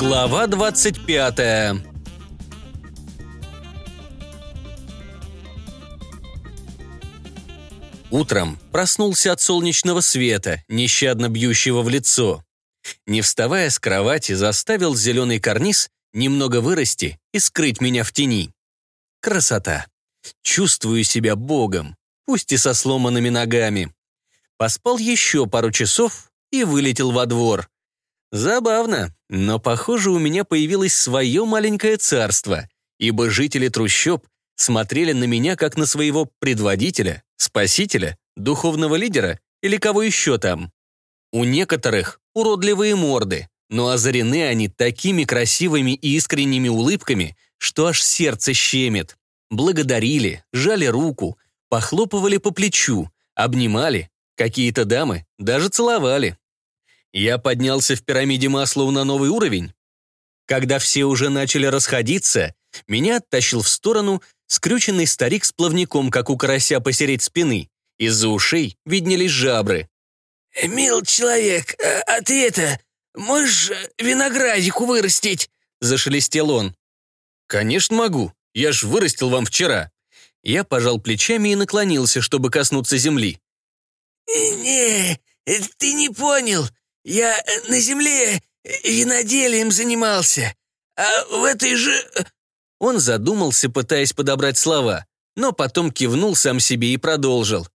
Глава 25 Утром проснулся от солнечного света, нещадно бьющего в лицо. Не вставая с кровати, заставил зеленый карниз немного вырасти и скрыть меня в тени. Красота. Чувствую себя богом, пусть и со сломанными ногами. Поспал еще пару часов и вылетел во двор. Забавно, но, похоже, у меня появилось свое маленькое царство, ибо жители трущоб смотрели на меня как на своего предводителя, спасителя, духовного лидера или кого еще там. У некоторых уродливые морды, но озарены они такими красивыми и искренними улыбками, что аж сердце щемит. Благодарили, жали руку, похлопывали по плечу, обнимали, какие-то дамы даже целовали. Я поднялся в пирамиде Маслоу на новый уровень. Когда все уже начали расходиться, меня оттащил в сторону скрюченный старик с плавником, как у карася посереть спины. Из-за ушей виднелись жабры. «Мил человек, а, а ты это, можешь виноградику вырастить?» Зашелестел он. «Конечно могу, я ж вырастил вам вчера». Я пожал плечами и наклонился, чтобы коснуться земли. «Не, ты не понял. Я на земле виноделием занимался, а в этой же...» Он задумался, пытаясь подобрать слова, но потом кивнул сам себе и продолжил.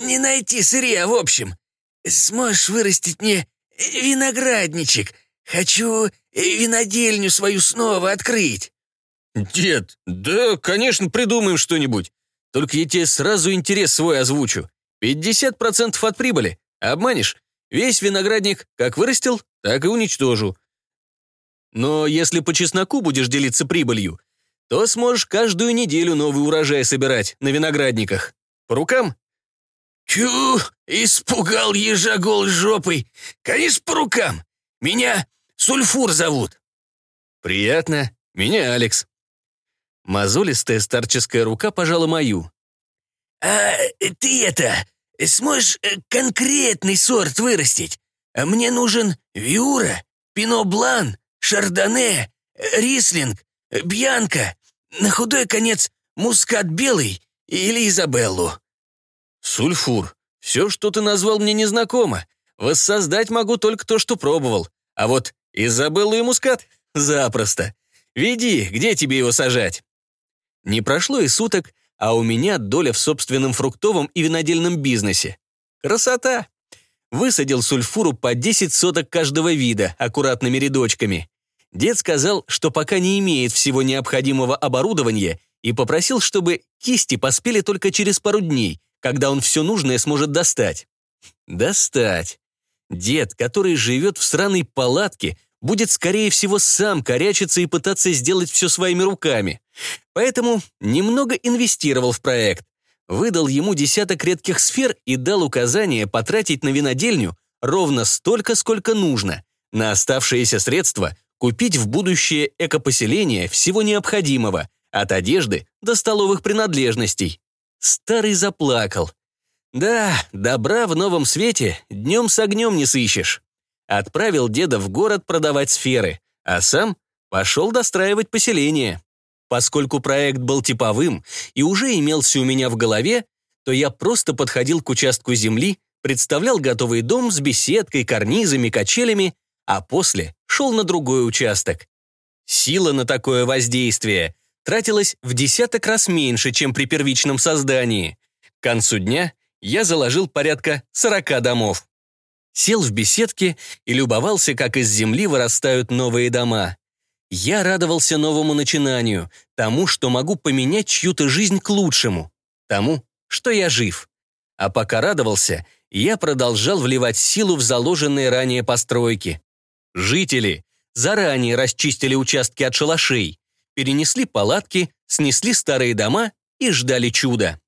«Не найти сырья, в общем. Сможешь вырастить мне виноградничек? Хочу винодельню свою снова открыть». «Дед, да, конечно, придумаем что-нибудь. Только я тебе сразу интерес свой озвучу. 50% от прибыли. Обманешь? Весь виноградник как вырастил, так и уничтожу. Но если по чесноку будешь делиться прибылью, то сможешь каждую неделю новый урожай собирать на виноградниках. По рукам? Тю, испугал ежа гол жопой. Конечно, по рукам. Меня Сульфур зовут. Приятно. Меня Алекс. Мозолистая старческая рука пожала мою. «А ты это, сможешь конкретный сорт вырастить? Мне нужен Виура, Пино Блан, Шардоне, Рислинг, Бьянка, на худой конец Мускат Белый или Изабеллу». «Сульфур, все, что ты назвал, мне незнакомо. Воссоздать могу только то, что пробовал. А вот Изабеллу и Мускат — запросто. Веди, где тебе его сажать?» Не прошло и суток, а у меня доля в собственном фруктовом и винодельном бизнесе. Красота! Высадил сульфуру по 10 соток каждого вида, аккуратными рядочками. Дед сказал, что пока не имеет всего необходимого оборудования, и попросил, чтобы кисти поспели только через пару дней, когда он все нужное сможет достать. Достать. Дед, который живет в сраной палатке, будет, скорее всего, сам корячиться и пытаться сделать все своими руками. Поэтому немного инвестировал в проект, выдал ему десяток редких сфер и дал указание потратить на винодельню ровно столько, сколько нужно. На оставшиеся средства купить в будущее экопоселение всего необходимого, от одежды до столовых принадлежностей. Старый заплакал. Да, добра в новом свете днем с огнем не сыщешь отправил деда в город продавать сферы, а сам пошел достраивать поселение. Поскольку проект был типовым и уже имелся у меня в голове, то я просто подходил к участку земли, представлял готовый дом с беседкой, карнизами, качелями, а после шел на другой участок. Сила на такое воздействие тратилась в десяток раз меньше, чем при первичном создании. К концу дня я заложил порядка 40 домов сел в беседке и любовался, как из земли вырастают новые дома. Я радовался новому начинанию, тому, что могу поменять чью-то жизнь к лучшему, тому, что я жив. А пока радовался, я продолжал вливать силу в заложенные ранее постройки. Жители заранее расчистили участки от шалашей, перенесли палатки, снесли старые дома и ждали чуда.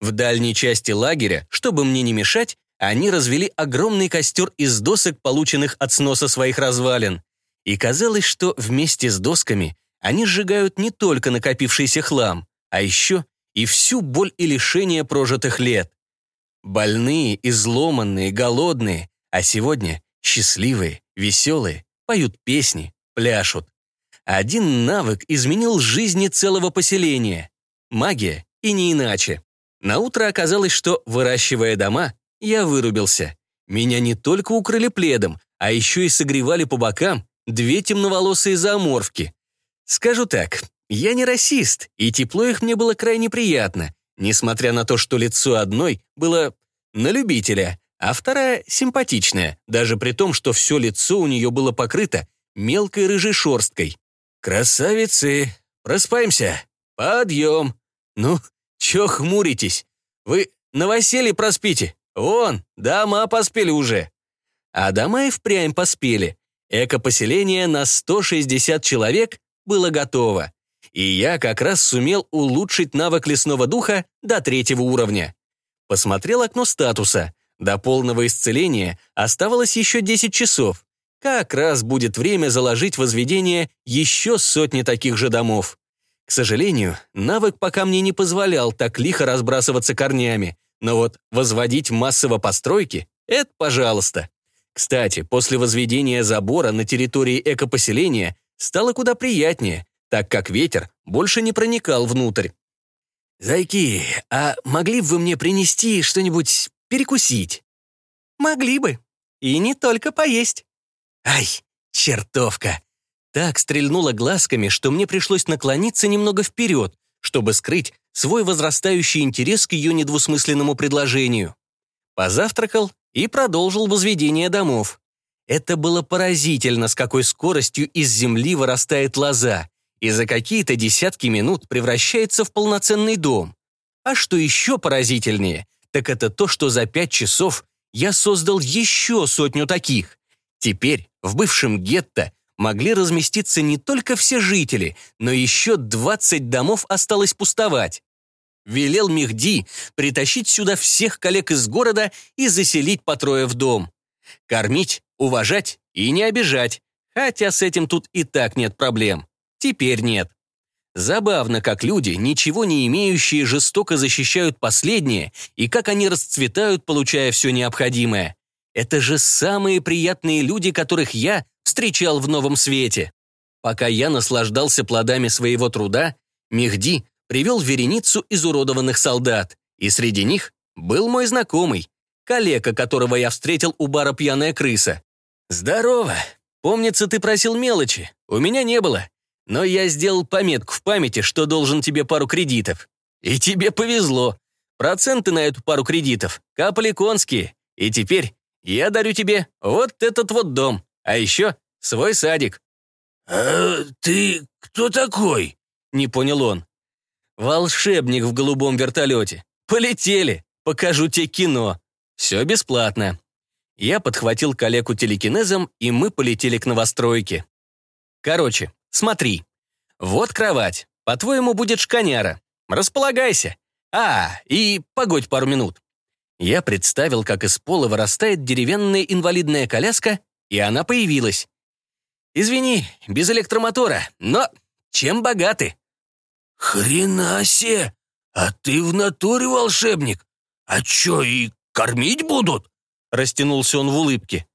В дальней части лагеря, чтобы мне не мешать, они развели огромный костер из досок, полученных от сноса своих развалин. И казалось, что вместе с досками они сжигают не только накопившийся хлам, а еще и всю боль и лишение прожитых лет. Больные, изломанные, голодные, а сегодня счастливые, веселые, поют песни, пляшут. Один навык изменил жизни целого поселения. Магия и не иначе. На утро оказалось, что, выращивая дома, я вырубился. Меня не только укрыли пледом, а еще и согревали по бокам две темноволосые зооморфки. Скажу так, я не расист, и тепло их мне было крайне приятно, несмотря на то, что лицо одной было на любителя, а вторая симпатичная, даже при том, что все лицо у нее было покрыто мелкой рыжей шерсткой. «Красавицы! Проспаемся! Подъем! Ну, чё хмуритесь? Вы новоселье проспите? Вон, дома поспели уже!» А дома и впрямь поспели. Эко-поселение на 160 человек было готово. И я как раз сумел улучшить навык лесного духа до третьего уровня. Посмотрел окно статуса. До полного исцеления оставалось еще 10 часов. Как раз будет время заложить возведение еще сотни таких же домов. К сожалению, навык пока мне не позволял так лихо разбрасываться корнями, но вот возводить массово постройки — это пожалуйста. Кстати, после возведения забора на территории экопоселения стало куда приятнее, так как ветер больше не проникал внутрь. «Зайки, а могли бы вы мне принести что-нибудь перекусить?» «Могли бы. И не только поесть». «Ай, чертовка!» Так стрельнула глазками, что мне пришлось наклониться немного вперед, чтобы скрыть свой возрастающий интерес к ее недвусмысленному предложению. Позавтракал и продолжил возведение домов. Это было поразительно, с какой скоростью из земли вырастает лоза, и за какие-то десятки минут превращается в полноценный дом. А что еще поразительнее, так это то, что за пять часов я создал еще сотню таких. Теперь в бывшем гетто могли разместиться не только все жители, но еще 20 домов осталось пустовать. Велел Мехди притащить сюда всех коллег из города и заселить по трое в дом. Кормить, уважать и не обижать, хотя с этим тут и так нет проблем. Теперь нет. Забавно, как люди, ничего не имеющие, жестоко защищают последнее, и как они расцветают, получая все необходимое. Это же самые приятные люди, которых я встречал в новом свете. Пока я наслаждался плодами своего труда, Мехди привел вереницу изуродованных солдат, и среди них был мой знакомый, калека, которого я встретил у бара «Пьяная крыса». «Здорово! Помнится, ты просил мелочи. У меня не было. Но я сделал пометку в памяти, что должен тебе пару кредитов. И тебе повезло. Проценты на эту пару кредитов капали конские. И теперь я дарю тебе вот этот вот дом, а еще свой садик». «А ты кто такой?» — не понял он. «Волшебник в голубом вертолете. Полетели, покажу тебе кино. Все бесплатно». Я подхватил коллегу телекинезом, и мы полетели к новостройке. Короче, смотри. Вот кровать. По-твоему, будет шканяра. Располагайся. А, и погодь пару минут. Я представил, как из пола вырастает деревянная инвалидная коляска, и она появилась. Извини, без электромотора, но чем богаты? «Хрена себе! А ты в натуре волшебник! А чё, и кормить будут?» Растянулся он в улыбке.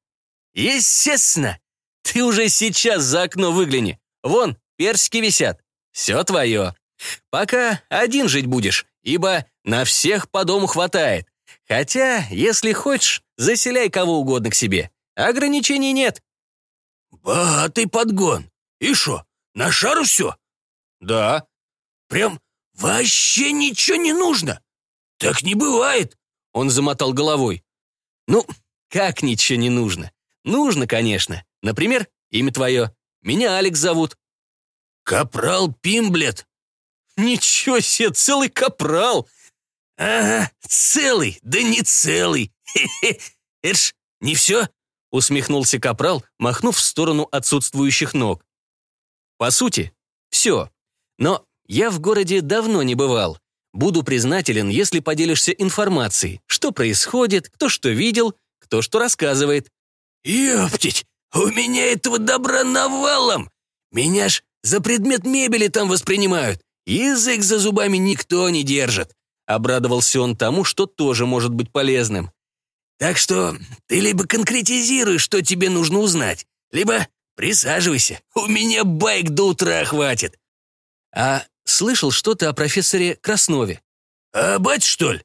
«Естественно! Ты уже сейчас за окно выгляни. Вон, персики висят. Все твое. Пока один жить будешь, ибо на всех по дому хватает. Хотя, если хочешь, заселяй кого угодно к себе. Ограничений нет». «Богатый подгон. И шо, на шару все?» «Да». «Прям вообще ничего не нужно? Так не бывает!» Он замотал головой. «Ну, как ничего не нужно? Нужно, конечно. Например, имя твое. Меня Алекс зовут». «Капрал Пимблет». «Ничего себе, целый капрал!» «Ага, целый, да не целый. Хе-хе. Это ж не все?» усмехнулся капрал, махнув в сторону отсутствующих ног. «По сути, все. Но я в городе давно не бывал. Буду признателен, если поделишься информацией, что происходит, кто что видел, кто что рассказывает». «Ёптить, у меня этого добра навалом! Меня ж за предмет мебели там воспринимают. Язык за зубами никто не держит». Обрадовался он тому, что тоже может быть полезным. «Так что ты либо конкретизируй, что тебе нужно узнать, либо присаживайся, у меня байк до утра хватит». А слышал что-то о профессоре Краснове? «А бать, что ли?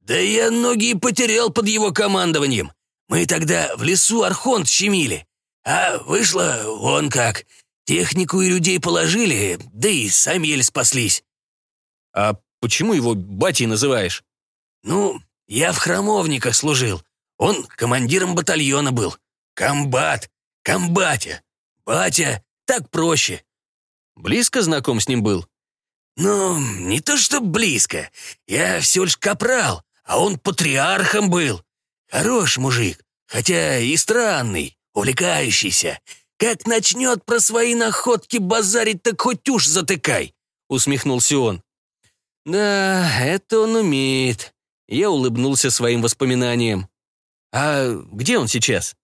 Да я ноги потерял под его командованием. Мы тогда в лесу Архонт щемили. А вышло вон как. Технику и людей положили, да и сами еле спаслись». «А почему его батей называешь?» «Ну, я в храмовниках служил. Он командиром батальона был. Комбат. Комбатя. Батя. Так проще». «Близко знаком с ним был?» «Ну, не то что близко. Я всего лишь капрал, а он патриархом был. Хорош мужик, хотя и странный, увлекающийся. Как начнет про свои находки базарить, так хоть уж затыкай», — усмехнулся он. «Да, это он умеет». Я улыбнулся своим воспоминаниям. «А где он сейчас?»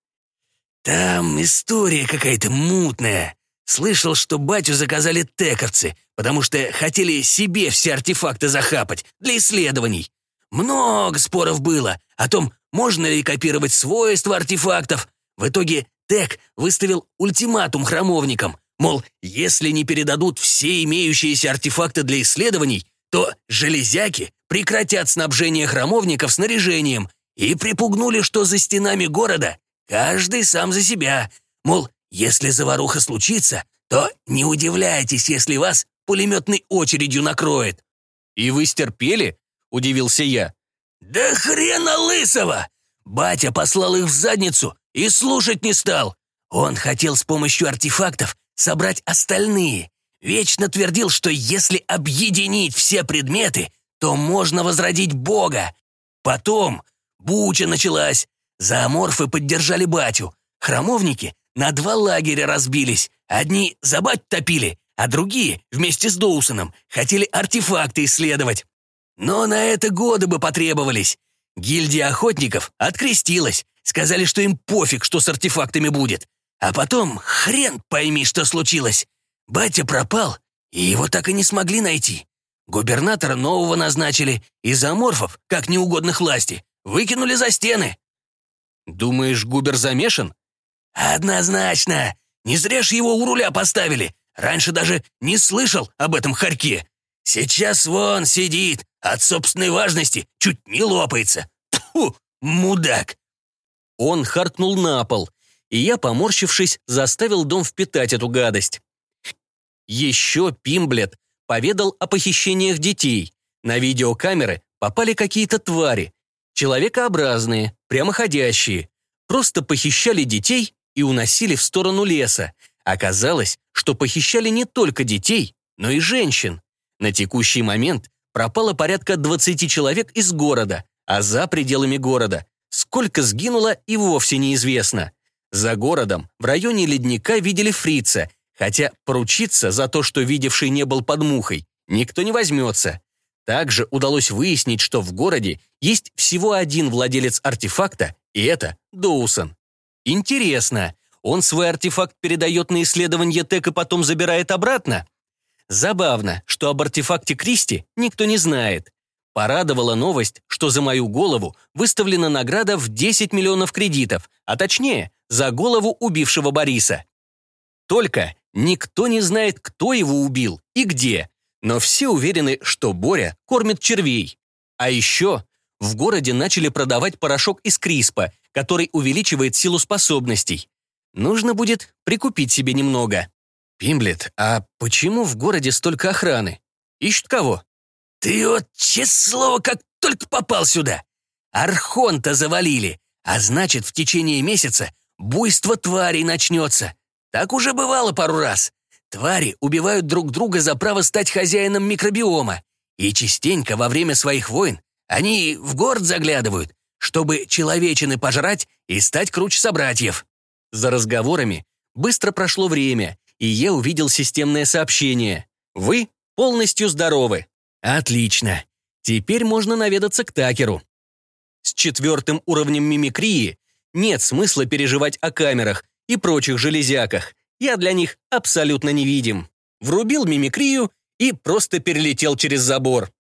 «Там история какая-то мутная. Слышал, что батю заказали тековцы, потому что хотели себе все артефакты захапать для исследований. Много споров было о том, можно ли копировать свойства артефактов. В итоге Тек выставил ультиматум храмовникам, мол, если не передадут все имеющиеся артефакты для исследований, то железяки прекратят снабжение храмовников снаряжением и припугнули, что за стенами города каждый сам за себя. Мол, если заваруха случится, то не удивляйтесь, если вас пулеметной очередью накроет». «И вы стерпели?» — удивился я. «Да хрена лысого! Батя послал их в задницу и слушать не стал. Он хотел с помощью артефактов собрать остальные. Вечно твердил, что если объединить все предметы, то можно возродить Бога. Потом буча началась. Зооморфы поддержали батю. Храмовники на два лагеря разбились. Одни за бать топили, а другие, вместе с Доусоном, хотели артефакты исследовать. Но на это годы бы потребовались. Гильдия охотников открестилась. Сказали, что им пофиг, что с артефактами будет. А потом хрен пойми, что случилось. Батя пропал, и его так и не смогли найти. Губернатора нового назначили, и заморфов, как неугодных власти, выкинули за стены. «Думаешь, Губер замешан?» «Однозначно. Не зря ж его у руля поставили. Раньше даже не слышал об этом хорьке. Сейчас вон сидит, от собственной важности чуть не лопается. Фу, мудак!» Он харкнул на пол, и я, поморщившись, заставил дом впитать эту гадость. Еще Пимблет поведал о похищениях детей. На видеокамеры попали какие-то твари, человекообразные, прямоходящие. Просто похищали детей и уносили в сторону леса. Оказалось, что похищали не только детей, но и женщин. На текущий момент пропало порядка 20 человек из города, а за пределами города сколько сгинуло и вовсе неизвестно. За городом в районе ледника видели фрица, хотя поручиться за то, что видевший не был под мухой, никто не возьмется. Также удалось выяснить, что в городе есть всего один владелец артефакта, и это Доусон. Интересно, он свой артефакт передает на исследование ТЭК и потом забирает обратно? Забавно, что об артефакте Кристи никто не знает. Порадовала новость, что за мою голову выставлена награда в 10 миллионов кредитов, а точнее, за голову убившего Бориса. Только никто не знает, кто его убил и где, но все уверены, что Боря кормит червей. А еще в городе начали продавать порошок из Криспа, который увеличивает силу способностей. Нужно будет прикупить себе немного. Пимблет, а почему в городе столько охраны? Ищут кого? Ты вот, честное слово, как только попал сюда. Архонта завалили, а значит, в течение месяца буйство тварей начнется. Так уже бывало пару раз. Твари убивают друг друга за право стать хозяином микробиома. И частенько во время своих войн они в город заглядывают, чтобы человечины пожрать и стать круче собратьев. За разговорами быстро прошло время, и я увидел системное сообщение. Вы полностью здоровы. Отлично. Теперь можно наведаться к Такеру. С четвертым уровнем мимикрии нет смысла переживать о камерах и прочих железяках. Я для них абсолютно невидим. Врубил мимикрию и просто перелетел через забор.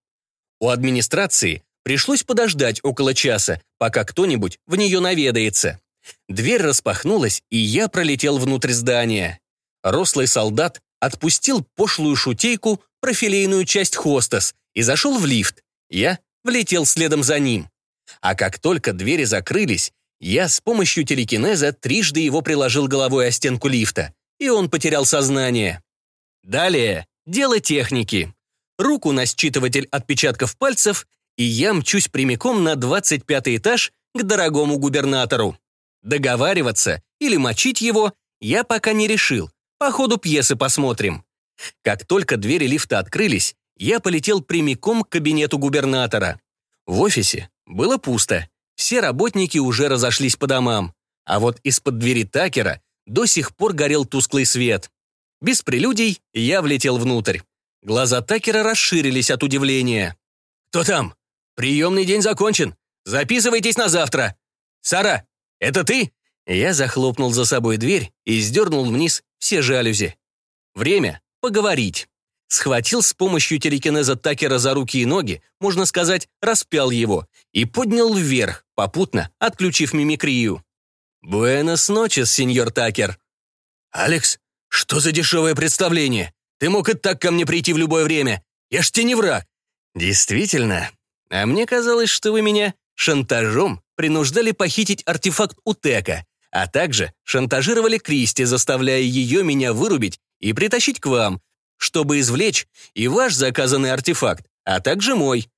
У администрации пришлось подождать около часа, пока кто-нибудь в нее наведается. Дверь распахнулась, и я пролетел внутрь здания. Рослый солдат отпустил пошлую шутейку про филейную часть хостес и зашел в лифт. Я влетел следом за ним. А как только двери закрылись, я с помощью телекинеза трижды его приложил головой о стенку лифта, и он потерял сознание. Далее дело техники. Руку на считыватель отпечатков пальцев, и я мчусь прямиком на 25 этаж к дорогому губернатору. Договариваться или мочить его я пока не решил, по ходу пьесы посмотрим. Как только двери лифта открылись, я полетел прямиком к кабинету губернатора. В офисе было пусто, все работники уже разошлись по домам, а вот из-под двери Такера до сих пор горел тусклый свет. Без прелюдий я влетел внутрь. Глаза Такера расширились от удивления. «Кто там? Приемный день закончен. Записывайтесь на завтра. Сара, это ты?» Я захлопнул за собой дверь и сдернул вниз все жалюзи. Время поговорить. Схватил с помощью телекинеза Такера за руки и ноги, можно сказать, распял его, и поднял вверх, попутно отключив мимикрию. «Буэнос ночес, сеньор Такер». «Алекс, что за дешевое представление? Ты мог и так ко мне прийти в любое время. Я ж тебе не враг». «Действительно. А мне казалось, что вы меня шантажом принуждали похитить артефакт у Тека, а также шантажировали Кристи, заставляя ее меня вырубить и притащить к вам, чтобы извлечь и ваш заказанный артефакт, а также мой».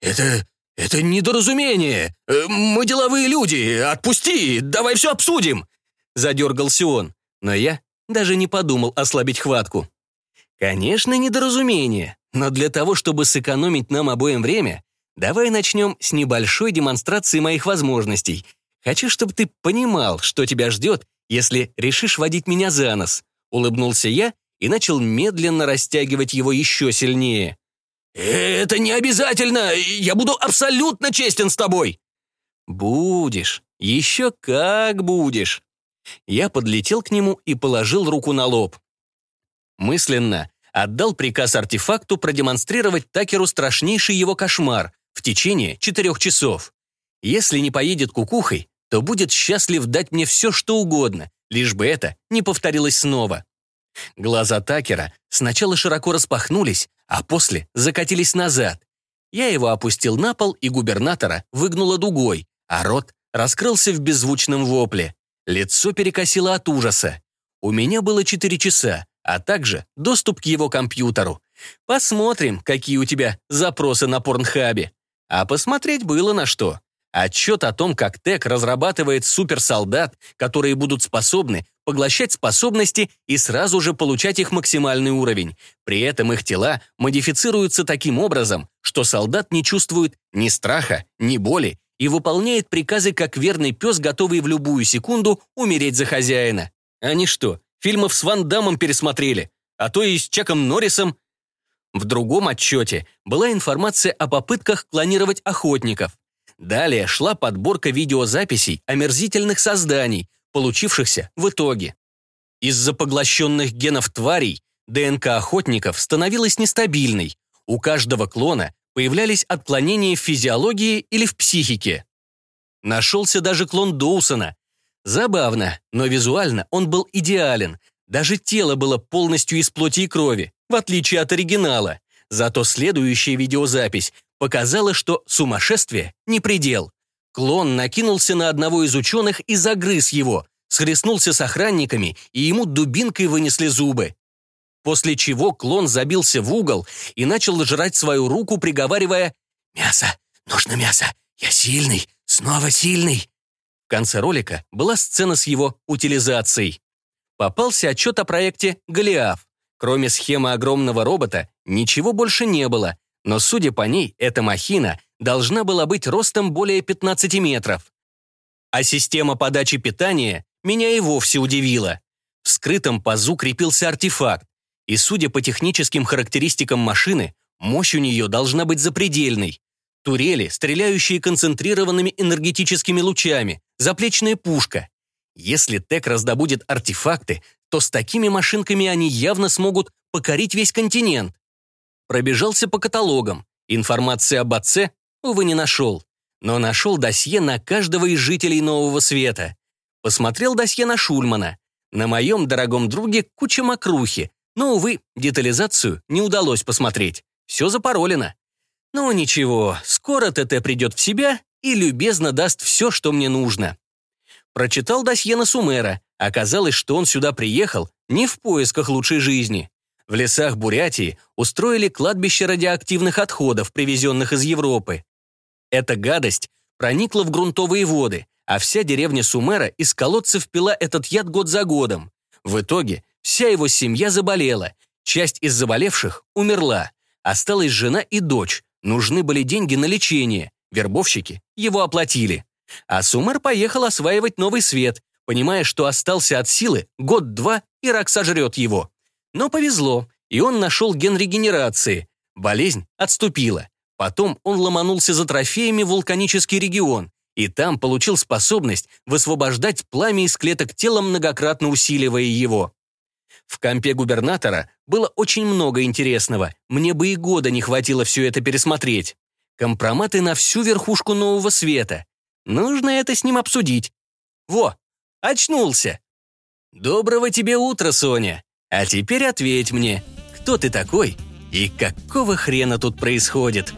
«Это... это недоразумение. Э, мы деловые люди. Отпусти, давай все обсудим!» Задергался он, но я даже не подумал ослабить хватку. «Конечно, недоразумение, но для того, чтобы сэкономить нам обоим время, давай начнем с небольшой демонстрации моих возможностей. Хочу, чтобы ты понимал, что тебя ждет, если решишь водить меня за нос», — улыбнулся я и начал медленно растягивать его еще сильнее. «Это не обязательно! Я буду абсолютно честен с тобой!» «Будешь, еще как будешь!» Я подлетел к нему и положил руку на лоб. Мысленно отдал приказ артефакту продемонстрировать Такеру страшнейший его кошмар течение четырех часов. Если не поедет кукухой, то будет счастлив дать мне все, что угодно, лишь бы это не повторилось снова. Глаза Такера сначала широко распахнулись, а после закатились назад. Я его опустил на пол, и губернатора выгнуло дугой, а рот раскрылся в беззвучном вопле. Лицо перекосило от ужаса. У меня было четыре часа, а также доступ к его компьютеру. Посмотрим, какие у тебя запросы на порнхабе. А посмотреть было на что. Отчет о том, как ТЭК разрабатывает суперсолдат, которые будут способны поглощать способности и сразу же получать их максимальный уровень. При этом их тела модифицируются таким образом, что солдат не чувствует ни страха, ни боли и выполняет приказы как верный пес, готовый в любую секунду умереть за хозяина. Они что, фильмов с Ван Дамом пересмотрели? А то и с Чаком Норрисом? В другом отчете была информация о попытках клонировать охотников. Далее шла подборка видеозаписей омерзительных созданий, получившихся в итоге. Из-за поглощенных генов тварей ДНК охотников становилась нестабильной. У каждого клона появлялись отклонения в физиологии или в психике. Нашелся даже клон Доусона. Забавно, но визуально он был идеален. Даже тело было полностью из плоти и крови, в отличие от оригинала. Зато следующая видеозапись показала, что сумасшествие не предел. Клон накинулся на одного из ученых и загрыз его, схлестнулся с охранниками, и ему дубинкой вынесли зубы. После чего клон забился в угол и начал жрать свою руку, приговаривая «Мясо! Нужно мясо! Я сильный! Снова сильный!» В конце ролика была сцена с его утилизацией. Попался отчет о проекте «Голиаф». Кроме схемы огромного робота, ничего больше не было, но, судя по ней, эта махина должна была быть ростом более 15 метров. А система подачи питания меня и вовсе удивила. В скрытом пазу крепился артефакт, и, судя по техническим характеристикам машины, мощь у нее должна быть запредельной. Турели, стреляющие концентрированными энергетическими лучами, заплечная пушка. Если ТЭК раздобудет артефакты, то с такими машинками они явно смогут покорить весь континент. Пробежался по каталогам. Информации об отце, увы, не нашел. Но нашел досье на каждого из жителей Нового Света. Посмотрел досье на Шульмана. На моем дорогом друге куча мокрухи, но, увы, детализацию не удалось посмотреть. Все запаролено. Ну ничего, скоро ТТ придет в себя и любезно даст все, что мне нужно. Прочитал досье на Сумера. Оказалось, что он сюда приехал не в поисках лучшей жизни. В лесах Бурятии устроили кладбище радиоактивных отходов, привезенных из Европы. Эта гадость проникла в грунтовые воды, а вся деревня Сумера из колодцев пила этот яд год за годом. В итоге вся его семья заболела, часть из заболевших умерла. Осталась жена и дочь, нужны были деньги на лечение, вербовщики его оплатили. А Сумер поехал осваивать новый свет, понимая, что остался от силы год-два, и рак сожрет его. Но повезло, и он нашел ген регенерации. Болезнь отступила. Потом он ломанулся за трофеями в вулканический регион, и там получил способность высвобождать пламя из клеток тела, многократно усиливая его. В компе губернатора было очень много интересного, мне бы и года не хватило все это пересмотреть. Компроматы на всю верхушку нового света. Нужно это с ним обсудить. Во, очнулся. Доброго тебе утра, Соня. А теперь ответь мне, кто ты такой и какого хрена тут происходит?»